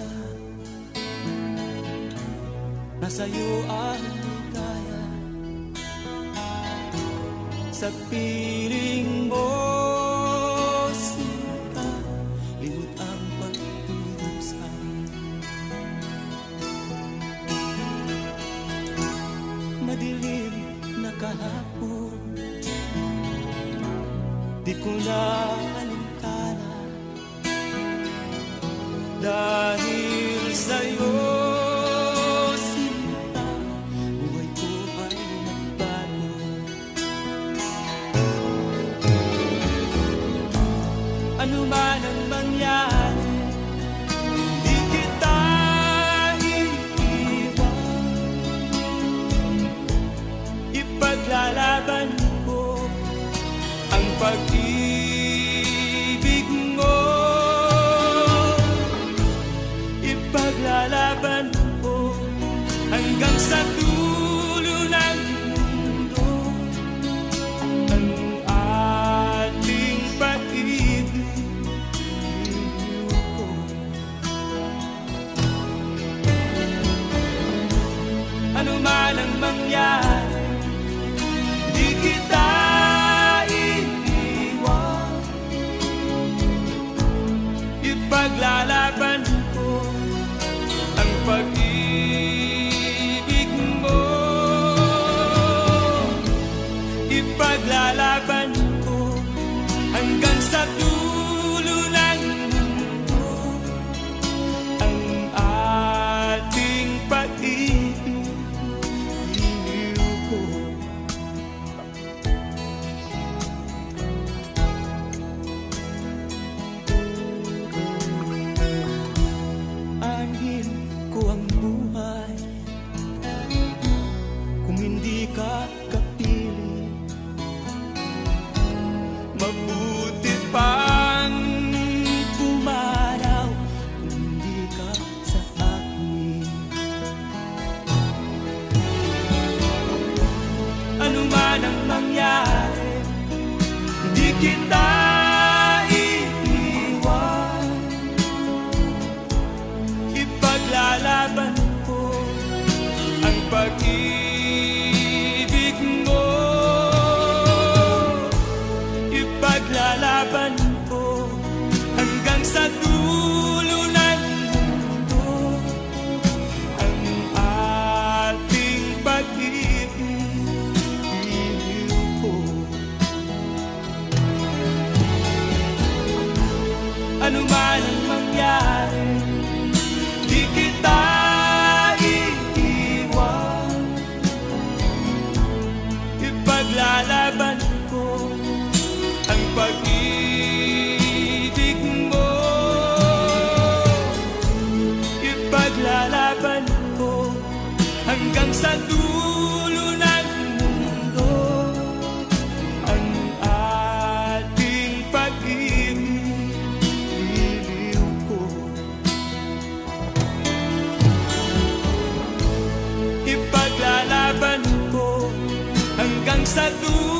kita Nasa'yo ang kaya. Sa piling mo Sinta Limot ang pagtulog sa Madilim na kahapon. Di ko na alintana Dahil Man ang mangyari. Di kita iiwan. Ipaglalaban ko ang pag-ibig Hanggang sa kita iiwan Ipaglalaban ko ang pag-ibig mo. Ipaglalaban ko hanggang sa dulo Ano man ang mangyari Ipaglalaban ko hanggang sa dulo